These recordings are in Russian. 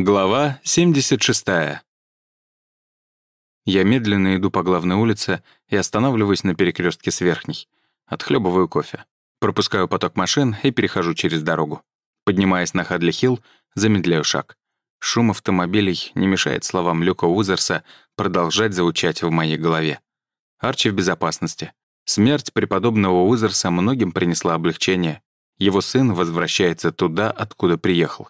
Глава 76. Я медленно иду по главной улице и останавливаюсь на перекрестке с верхней. Отхлебываю кофе. Пропускаю поток машин и перехожу через дорогу. Поднимаясь на Хадли-Хилл, замедляю шаг. Шум автомобилей не мешает словам Люка Узерса продолжать звучать в моей голове. Арчи в безопасности. Смерть преподобного Узерса многим принесла облегчение. Его сын возвращается туда, откуда приехал.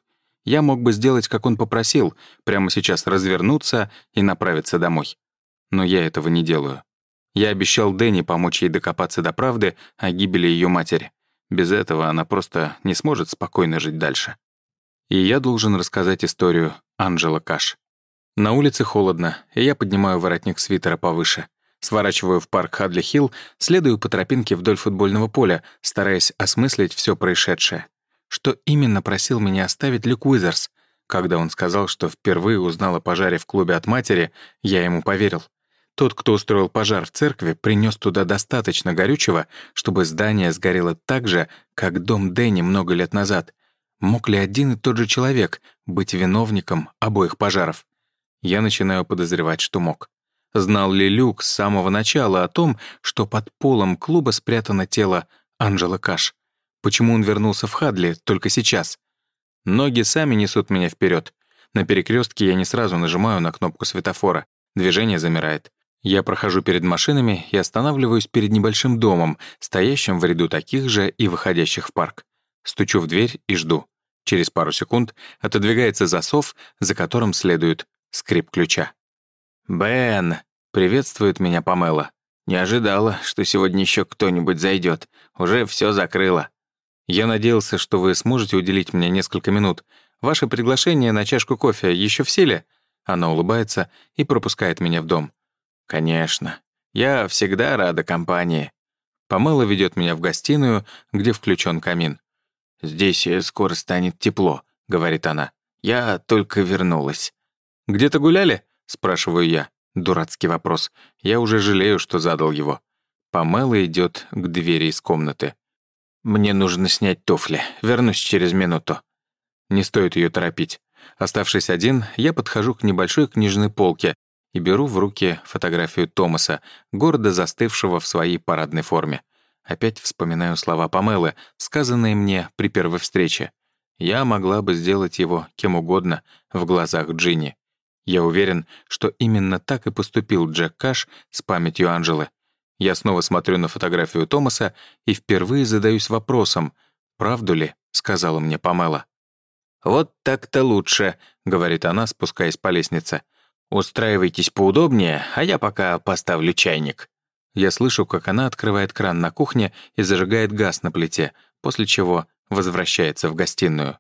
Я мог бы сделать, как он попросил, прямо сейчас развернуться и направиться домой. Но я этого не делаю. Я обещал Дэнни помочь ей докопаться до правды о гибели ее матери. Без этого она просто не сможет спокойно жить дальше. И я должен рассказать историю Анджела Каш. На улице холодно, и я поднимаю воротник свитера повыше. Сворачиваю в парк Хадли-Хилл, следую по тропинке вдоль футбольного поля, стараясь осмыслить все происшедшее что именно просил меня оставить Люк Уизерс. Когда он сказал, что впервые узнал о пожаре в клубе от матери, я ему поверил. Тот, кто устроил пожар в церкви, принес туда достаточно горючего, чтобы здание сгорело так же, как дом Дэнни много лет назад. Мог ли один и тот же человек быть виновником обоих пожаров? Я начинаю подозревать, что мог. Знал ли Люк с самого начала о том, что под полом клуба спрятано тело Анджела Каш? Почему он вернулся в Хадли только сейчас? Ноги сами несут меня вперед. На перекрестке я не сразу нажимаю на кнопку светофора. Движение замирает. Я прохожу перед машинами и останавливаюсь перед небольшим домом, стоящим в ряду таких же и выходящих в парк. Стучу в дверь и жду. Через пару секунд отодвигается засов, за которым следует скрип ключа. «Бен!» — приветствует меня Памела. «Не ожидала, что сегодня еще кто-нибудь зайдет. Уже все закрыла». Я надеялся, что вы сможете уделить мне несколько минут. Ваше приглашение на чашку кофе еще в силе?» Она улыбается и пропускает меня в дом. «Конечно. Я всегда рада компании». Помыла ведет меня в гостиную, где включен камин. «Здесь скоро станет тепло», — говорит она. «Я только вернулась». «Где-то гуляли?» — спрашиваю я. Дурацкий вопрос. Я уже жалею, что задал его. Помела идет к двери из комнаты. «Мне нужно снять туфли. Вернусь через минуту». Не стоит ее торопить. Оставшись один, я подхожу к небольшой книжной полке и беру в руки фотографию Томаса, гордо застывшего в своей парадной форме. Опять вспоминаю слова Памелы, сказанные мне при первой встрече. Я могла бы сделать его кем угодно в глазах Джинни. Я уверен, что именно так и поступил Джек Каш с памятью Анжелы. Я снова смотрю на фотографию Томаса и впервые задаюсь вопросом, правду ли, сказала мне Памела. «Вот так-то лучше», — говорит она, спускаясь по лестнице. «Устраивайтесь поудобнее, а я пока поставлю чайник». Я слышу, как она открывает кран на кухне и зажигает газ на плите, после чего возвращается в гостиную.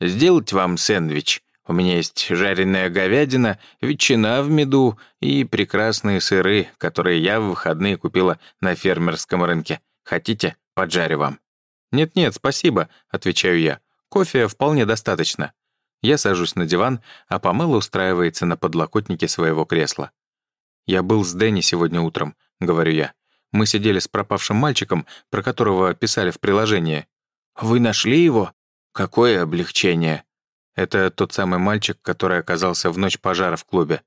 «Сделать вам сэндвич?» У меня есть жареная говядина, ветчина в меду и прекрасные сыры, которые я в выходные купила на фермерском рынке. Хотите, поджарю вам?» «Нет-нет, спасибо», — отвечаю я. «Кофе вполне достаточно». Я сажусь на диван, а Памела устраивается на подлокотнике своего кресла. «Я был с Дэнни сегодня утром», — говорю я. «Мы сидели с пропавшим мальчиком, про которого писали в приложении». «Вы нашли его? Какое облегчение!» Это тот самый мальчик, который оказался в ночь пожара в клубе.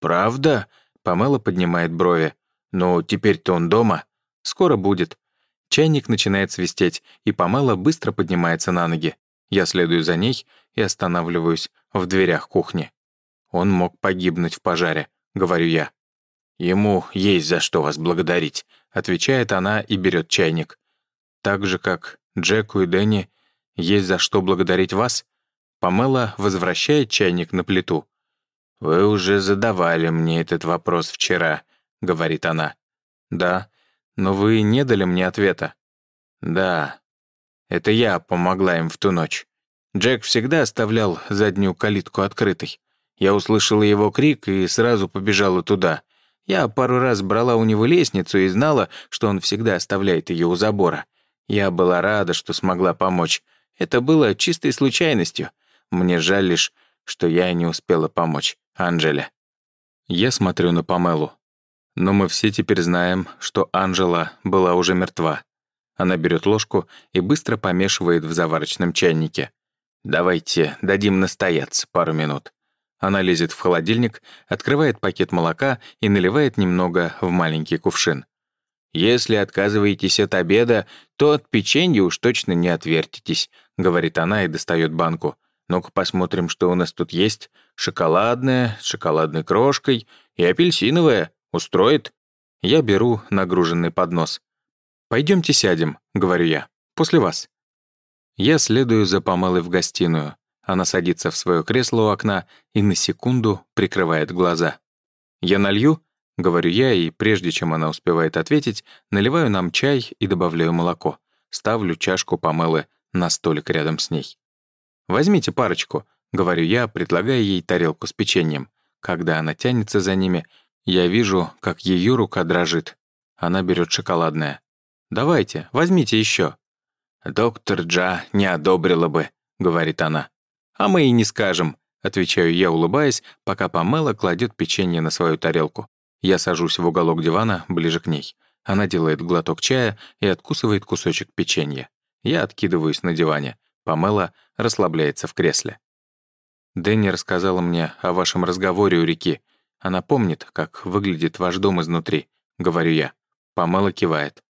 «Правда?» — Памела поднимает брови. «Ну, теперь-то он дома. Скоро будет». Чайник начинает свистеть, и Памела быстро поднимается на ноги. Я следую за ней и останавливаюсь в дверях кухни. «Он мог погибнуть в пожаре», — говорю я. «Ему есть за что вас благодарить», — отвечает она и берет чайник. «Так же, как Джеку и Дэнни, есть за что благодарить вас?» Памела возвращает чайник на плиту. «Вы уже задавали мне этот вопрос вчера», — говорит она. «Да, но вы не дали мне ответа». «Да, это я помогла им в ту ночь. Джек всегда оставлял заднюю калитку открытой. Я услышала его крик и сразу побежала туда. Я пару раз брала у него лестницу и знала, что он всегда оставляет ее у забора. Я была рада, что смогла помочь. Это было чистой случайностью. Мне жаль лишь, что я не успела помочь Анжеле. Я смотрю на Памелу. Но мы все теперь знаем, что Анжела была уже мертва. Она берет ложку и быстро помешивает в заварочном чайнике. «Давайте дадим настояться пару минут». Она лезет в холодильник, открывает пакет молока и наливает немного в маленький кувшин. «Если отказываетесь от обеда, то от печенья уж точно не отвертитесь», — говорит она и достает банку. «Ну-ка посмотрим, что у нас тут есть. Шоколадная, с шоколадной крошкой и апельсиновая. Устроит?» Я беру нагруженный поднос. «Пойдемте сядем», — говорю я. «После вас». Я следую за Памелой в гостиную. Она садится в свое кресло у окна и на секунду прикрывает глаза. «Я налью?» — говорю я, и прежде чем она успевает ответить, наливаю нам чай и добавляю молоко. Ставлю чашку Памелы на столик рядом с ней. «Возьмите парочку», — говорю я, предлагая ей тарелку с печеньем. Когда она тянется за ними, я вижу, как ее рука дрожит. Она берет шоколадное. «Давайте, возьмите еще. «Доктор Джа не одобрила бы», — говорит она. «А мы и не скажем», — отвечаю я, улыбаясь, пока Памела кладет печенье на свою тарелку. Я сажусь в уголок дивана, ближе к ней. Она делает глоток чая и откусывает кусочек печенья. Я откидываюсь на диване. Памела расслабляется в кресле. Дэнни рассказала мне о вашем разговоре у реки. Она помнит, как выглядит ваш дом изнутри, говорю я. Памела кивает.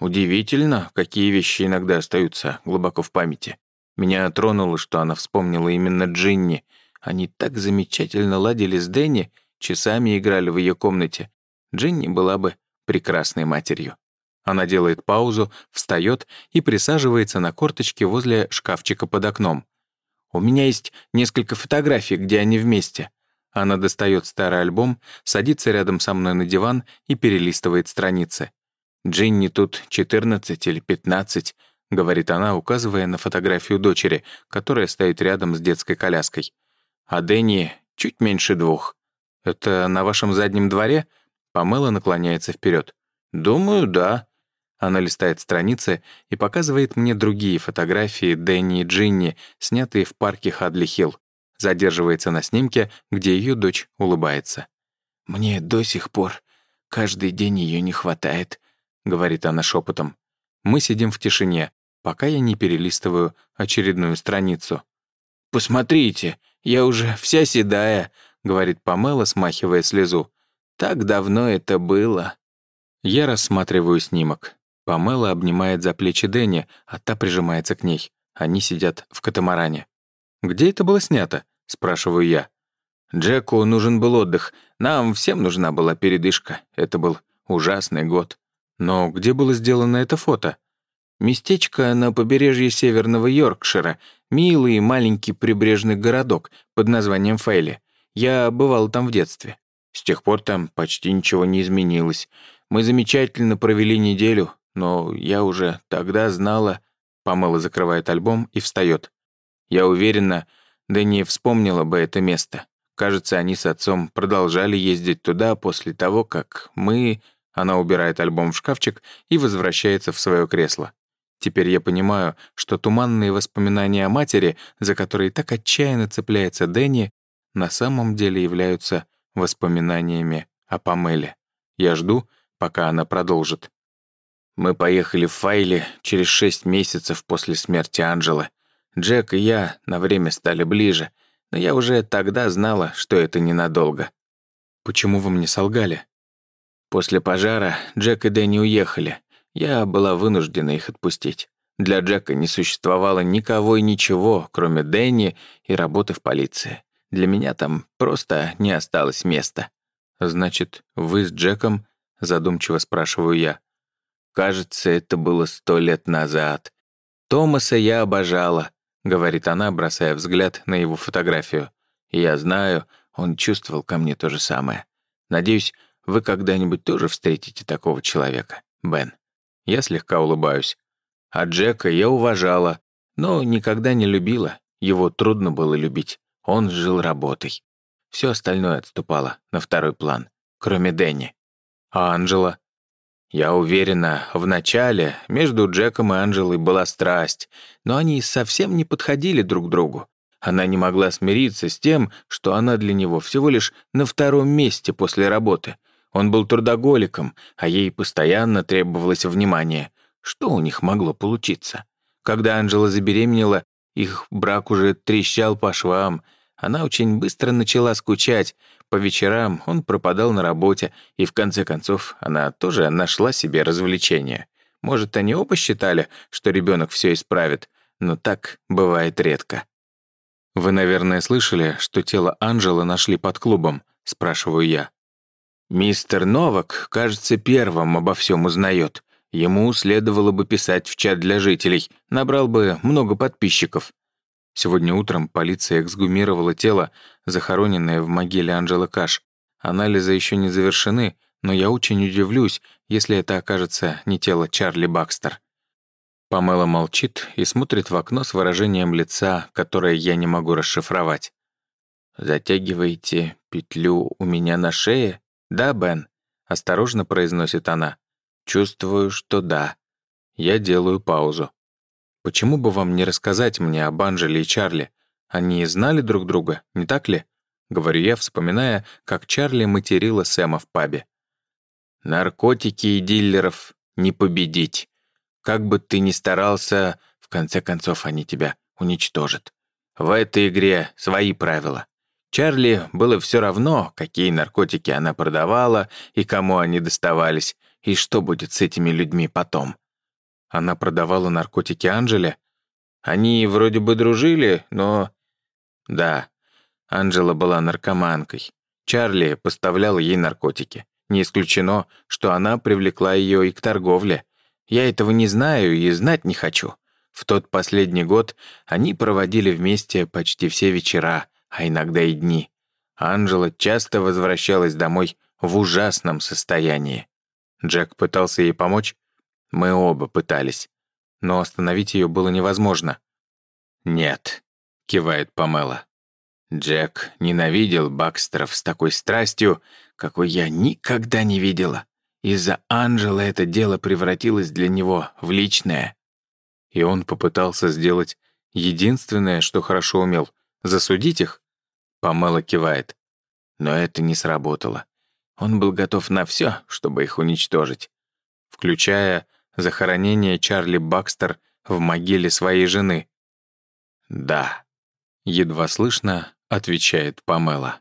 Удивительно, какие вещи иногда остаются глубоко в памяти. Меня тронуло, что она вспомнила именно Джинни. Они так замечательно ладили с Дэнни, часами играли в ее комнате. Джинни была бы прекрасной матерью. Она делает паузу, встает и присаживается на корточке возле шкафчика под окном. «У меня есть несколько фотографий, где они вместе». Она достает старый альбом, садится рядом со мной на диван и перелистывает страницы. «Джинни тут 14 или 15», — говорит она, указывая на фотографию дочери, которая стоит рядом с детской коляской. «А Дэнни чуть меньше двух. Это на вашем заднем дворе?» Памела наклоняется вперед. «Думаю, да». Она листает страницы и показывает мне другие фотографии Дэнни и Джинни, снятые в парке Хадли-Хилл. Задерживается на снимке, где ее дочь улыбается. «Мне до сих пор каждый день ее не хватает», — говорит она шепотом. Мы сидим в тишине, пока я не перелистываю очередную страницу. «Посмотрите, я уже вся седая», — говорит Памела, смахивая слезу. «Так давно это было». Я рассматриваю снимок. Памела обнимает за плечи Дэнни, а та прижимается к ней. Они сидят в катамаране. «Где это было снято?» — спрашиваю я. «Джеку нужен был отдых. Нам всем нужна была передышка. Это был ужасный год. Но где было сделано это фото? Местечко на побережье северного Йоркшира, милый маленький прибрежный городок под названием Фейли. Я бывал там в детстве. С тех пор там почти ничего не изменилось. Мы замечательно провели неделю, но я уже тогда знала... Памела закрывает альбом и встает. Я уверена, Дэнни вспомнила бы это место. Кажется, они с отцом продолжали ездить туда после того, как мы она убирает альбом в шкафчик и возвращается в свое кресло. Теперь я понимаю, что туманные воспоминания о матери, за которые так отчаянно цепляется Дэнни, на самом деле являются воспоминаниями о Памеле. Я жду, пока она продолжит. Мы поехали в Файле через шесть месяцев после смерти Анжелы. Джек и я на время стали ближе, но я уже тогда знала, что это ненадолго. «Почему вы мне солгали?» После пожара Джек и Дэнни уехали. Я была вынуждена их отпустить. Для Джека не существовало никого и ничего, кроме Дэнни и работы в полиции. Для меня там просто не осталось места. «Значит, вы с Джеком?» — задумчиво спрашиваю я. «Кажется, это было сто лет назад. Томаса я обожала», — говорит она, бросая взгляд на его фотографию. Я знаю, он чувствовал ко мне то же самое. Надеюсь, вы когда-нибудь тоже встретите такого человека, Бен?» Я слегка улыбаюсь. А Джека я уважала, но никогда не любила. Его трудно было любить. Он жил работой. Все остальное отступало на второй план, кроме Дэнни. А Анжела? Я уверена, в начале между Джеком и Анжелой была страсть, но они совсем не подходили друг другу. Она не могла смириться с тем, что она для него всего лишь на втором месте после работы — он был трудоголиком, а ей постоянно требовалось внимание. Что у них могло получиться? Когда Анжела забеременела, Их брак уже трещал по швам. Она очень быстро начала скучать. По вечерам он пропадал на работе, и в конце концов она тоже нашла себе развлечение. Может, они оба считали, что ребенок все исправит, но так бывает редко. «Вы, наверное, слышали, что тело Анжела нашли под клубом?» — спрашиваю я. «Мистер Новак, кажется, первым обо всем узнает. Ему следовало бы писать в чат для жителей, набрал бы много подписчиков». Сегодня утром полиция эксгумировала тело, захороненное в могиле Анжелы Каш. Анализы еще не завершены, но я очень удивлюсь, если это окажется не тело Чарли Бакстер. Памела молчит и смотрит в окно с выражением лица, которое я не могу расшифровать. «Затягиваете петлю у меня на шее? Да, Бен?» — осторожно произносит она. «Чувствую, что да». Я делаю паузу. «Почему бы вам не рассказать мне об Анжеле и Чарли? Они знали друг друга, не так ли?» — говорю я, вспоминая, как Чарли материла Сэма в пабе. «Наркотики и дилеров не победить. Как бы ты ни старался, в конце концов они тебя уничтожат. В этой игре свои правила. Чарли было все равно, какие наркотики она продавала и кому они доставались, и что будет с этими людьми потом. Она продавала наркотики Анжеле? Они вроде бы дружили, но... Да, Анжела была наркоманкой. Чарли поставлял ей наркотики. Не исключено, что она привлекла ее и к торговле. Я этого не знаю и знать не хочу. В тот последний год они проводили вместе почти все вечера, а иногда и дни. Анжела часто возвращалась домой в ужасном состоянии. Джек пытался ей помочь? Мы оба пытались. Но остановить ее было невозможно. «Нет», — кивает Памела. Джек ненавидел Бакстеров с такой страстью, какой я никогда не видела. Из-за Анжелы это дело превратилось для него в личное. И он попытался сделать единственное, что хорошо умел — засудить их? Памела кивает. Но это не сработало. Он был готов на все, чтобы их уничтожить. Включая захоронение Чарли Бакстер в могиле своей жены. «Да», — едва слышно отвечает Памела.